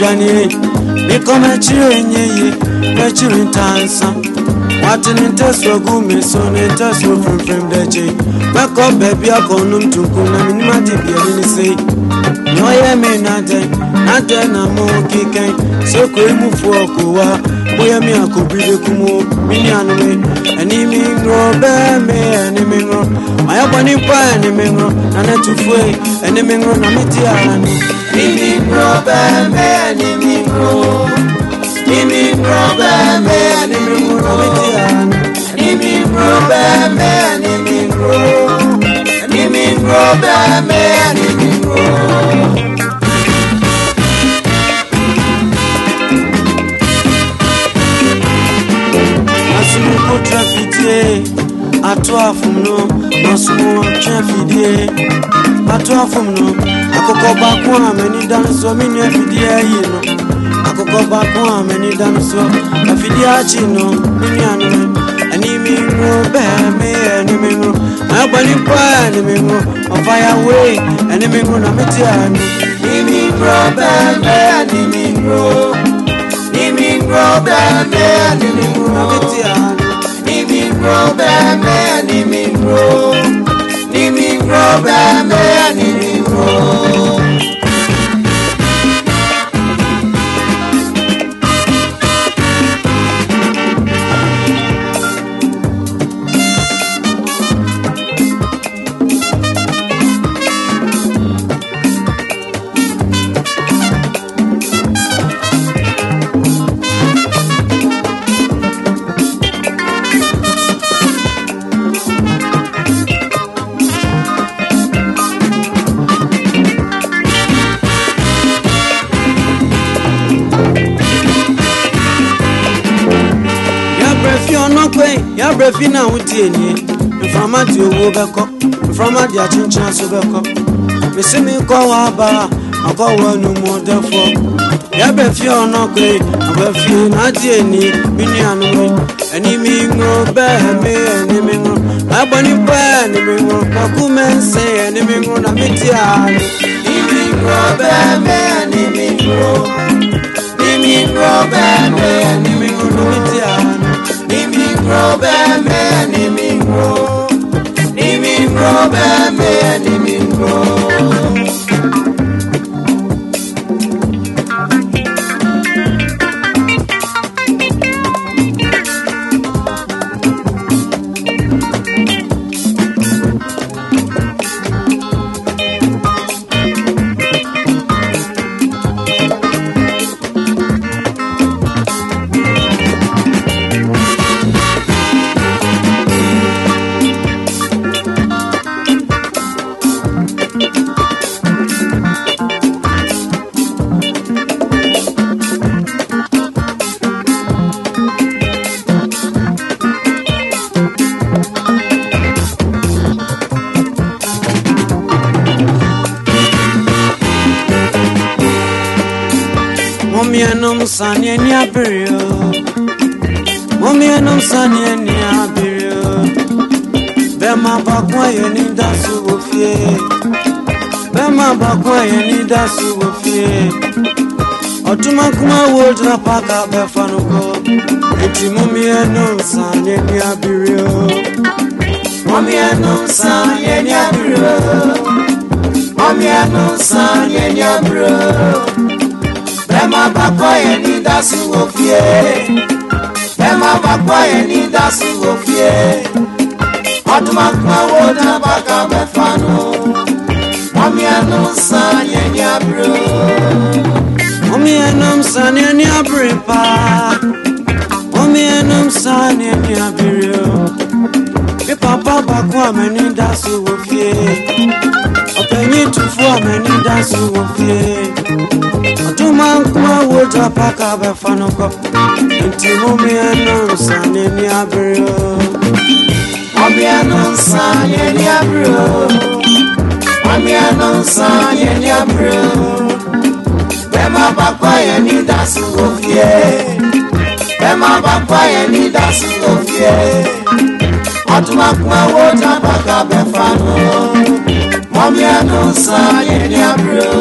bịanie biko mechiri enye ya mechiri nta nsa nwatini nteso gumeso nenteso fimfim deje meko bebi akonum tunkum na mmadụ dibianini sei nyɔyɛ mi nadɛ nadɛ na mo kikɛ seko emu fo ɔko wa bóyá mi àkóbí de kú mo mi ní àná mi mi Enimi bẹ́ẹ̀ mi ẹni mi ŋrɔ mayabɔ nípa ẹni mi ŋrɔ tu fue na mi ti Mimi problem e ni mi bro Mimi problem e ni mi bro Mimi problem e ni mi bro Mimi problem e ni mi bro Asumukutra fitie Atwa fumno Nasumu atwa batoafom no akokɔ baako a m'ani da no so me nua afidie ayi no akokɔ baako a m'ani da no so afidie akyi no me nuanom animi ngo bɛɛ me animi ngo mɛbɔ nipa animi ngo ɔfayawe animi ngo na mete ano nimi ngo bɛɛ me animi ngo nimi ngo bɛɛ me animi ngo na mete ano nimi ngo bɛɛ me animi ngo problem any more. ya brɛ fi na ho tie nie mframa de owuo bɛkɔ mframa de akyenkyena so bɛkɔ mese mekɔ wɔ aba a makɔ wɔ anumɔdɛfoɔ ya brɛ fie ɔnɔ koe aba fie na tie nie me nuanom ani me nwuro bɛɛ me ani me nwuro mabɔ nipa ani me nwuro mako mɛnse ani me nwuro na metie ano ni me nwuro bɛɛ me ani me nwuro ni me nwuro bɛɛ me ani me nwuro na metie ano probleme ni mingo, ni mi probleme ni mingo. sani ẹni abiri o mọ́mí ẹnum sani ẹni abiri o bẹ́ẹ̀ máa bàkún ẹ̀yẹ ní dásù wò fíè bẹ́ẹ̀ máa bàkún ẹ̀yẹ ní dásù wò fíè ọ̀túnmọ́kúnmọ́ wo jìnnà pàkà bẹ́ẹ̀ fanukọ ètì mọ́mí ẹnum sani ẹni abiri o mọ́mí ẹnum sani ẹni abiri o mọ́mí ẹnum sani ẹni abiri o ẹ má bá kọ́ yẹn ní dásí wò fíè ẹ má bá kọ́ yẹn ní dásí wò fíè ọdún máa pẹ́ wo náà bá ká mẹ́fà nù mọ́mí ẹnu sàn yẹn ní abúlé mọ́mí ẹnu sàn yẹn ní abúlé pa mọ́mí ẹnu san yẹn ní abúlé o bí pàpà bá kọ́ àmì ní dásí wò fíè tún fún ọmọ ẹni dáńsì òfin ọdún máa ń kún ẹwọ jọ pàkà bẹ fanukọ ntì mú mi ẹnu nsà ní ẹni abiri o. ọmọ ẹnu nsà ní ẹni abiri o. ọmọ ẹnu nsà ní ẹni abiri o. bẹ́ẹ̀ má bá pa yẹn ní dáńsì òfin bẹ́ẹ̀ má bá pa yẹn ní dáńsì òfin ọdún máa kún ẹwọ jọ pàkà bẹ fanukọ. ọbịa nọ nsọ anyị ya bụrụ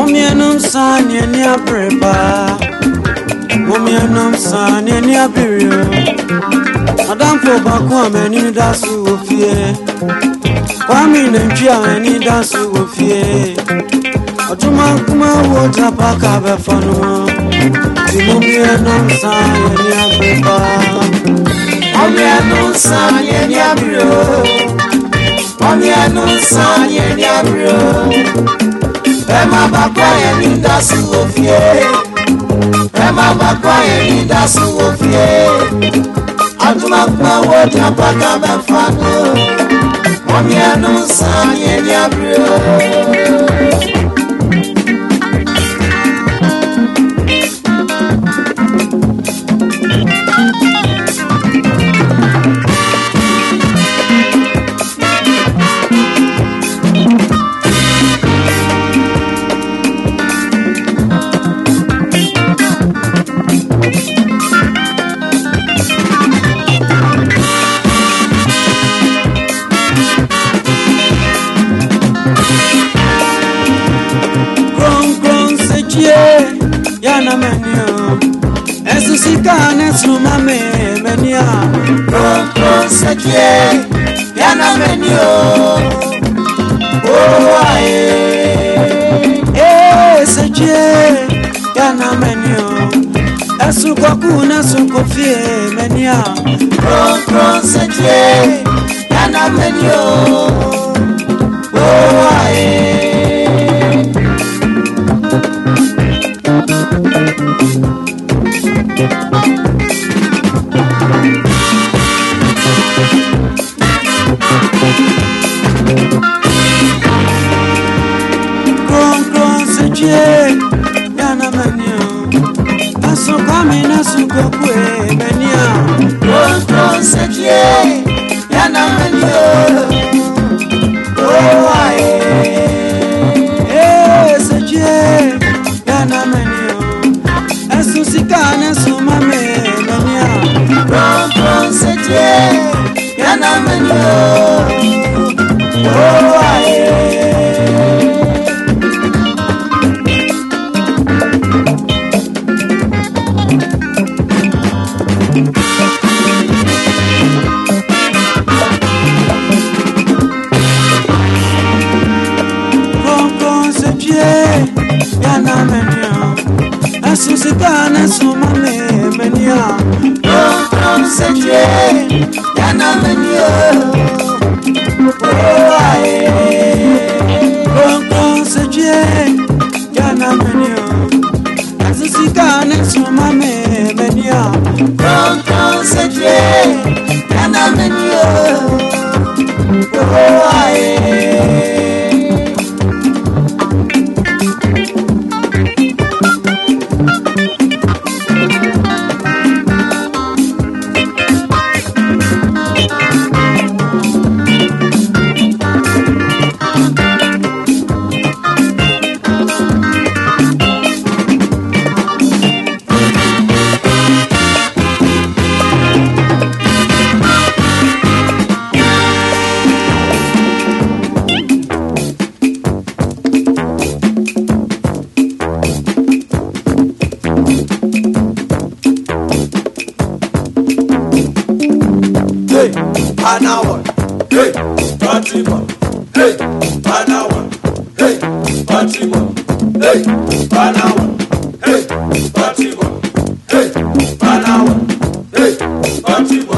Omienum sanye ni aprepa Omiyanam san ẹni abiri o. Adamfo baako a mẹ́ni da so wọ fie. Kwami nantwi a mẹ́ni da so wọ fie. Ọdúnmákúmá wo japa ká bẹ fa no mọ́. Ti Omiyanam san ẹni abiri pa. Omiyanam san ẹni abiri o. Omiyanam san ẹni abiri o. Ẹ má bàbá ẹni da so wọ fie ẹ má má gbọ́ èyí dásùn òfin ẹ̀ àtúmọ̀pẹ̀ owó ní abáká mẹ́fà ní o mọ̀mí ẹnu sàn yẹn ní abúlé tie yana meni o owo aye ese tie yana meni o esu koku na su kofie meni a kronkron se tie yana meni o owo aye. know. Dana Menio. Hey, Panawa. Hey, party Hey, Panawa. Hey,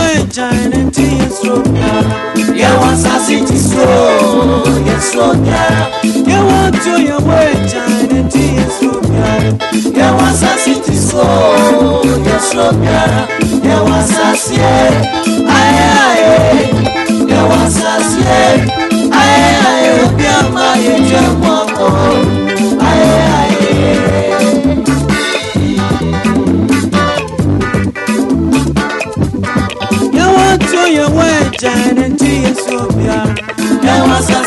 yeah? wejaneti yesroka yewasasiti sro yesroka yewatio yewejaneti yesroka yewasasiti sro yesroka yewasasie ayaye yewasasie ayaye obiama yejekwa jane ntiye sopya ewasa